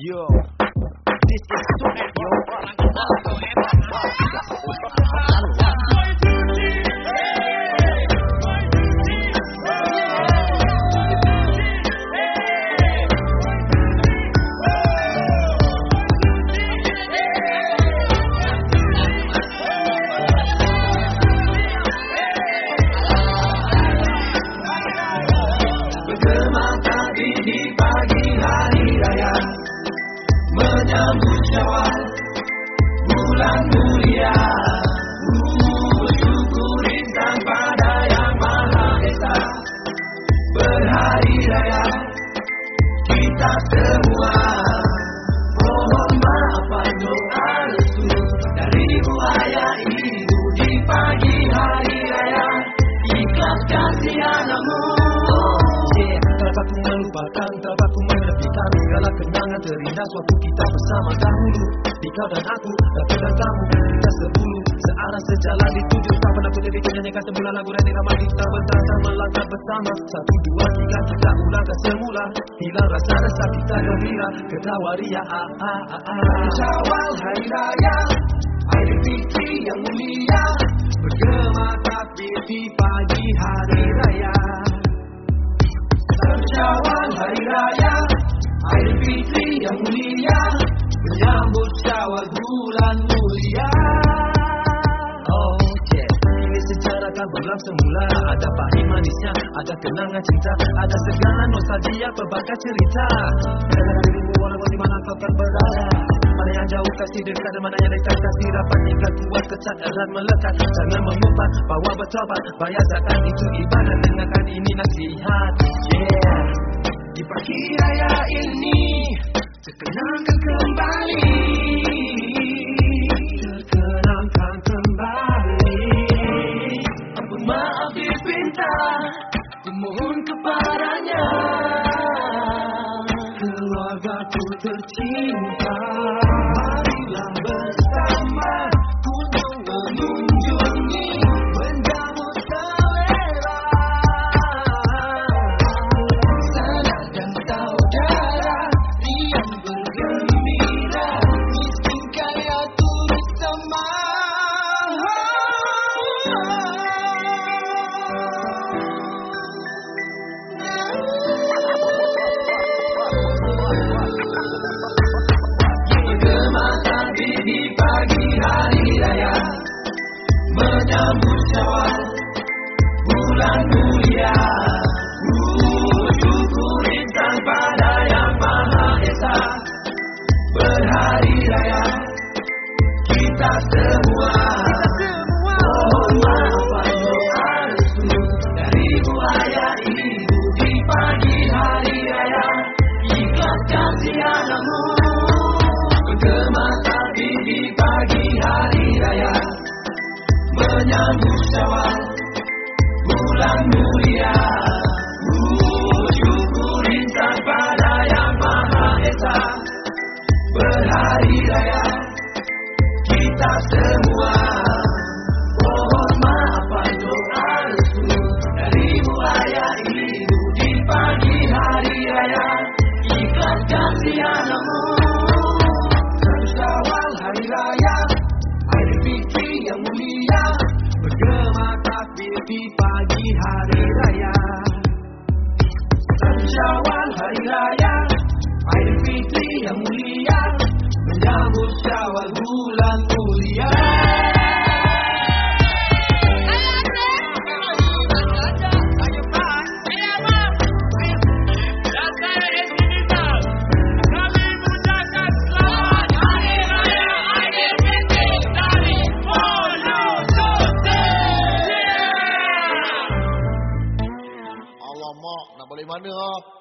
Yo, this is Sunet, yo. Yeah, tak melupakan, tak aku menepikan Segala kenangan terindah suatu kita bersama dahulu Di kau dan aku, aku dan kamu Kita sepuluh, searah sejalan dituju Tak pernah ku terfikir nyanyikan semula lagu dan irama kita bertata melangkah bersama Satu, dua, tiga, kita ulangkan semula Hilang rasa resah kita gembira Ketawa ria, ah, ah, ah, ah Syawal hari raya Aidil Fitri yang Ini sejarah kan berulang semula. Ada pahit manisnya Ada kenangan cinta Ada segala nostalgia Pelbagai cerita. Dalam dirimu walaupun di mana kau kan berada. Mana yang jauh kasih dekat Dan mana yang dekat kasih rapat Ingat kuat kecat erat melekat Jangan mengumpat Bawa bertobat. Bayar zakat itu ibadah Dengarkan 的情话 Kita semua. Mohon ibu di pagi hari raya Ikhlaskan sianamu Bergema tadi di pagi hari raya Menyambut syawal hari raya Aidil Fitri yang mulia Menyambut syawal bulan mulia mana?